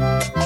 Thank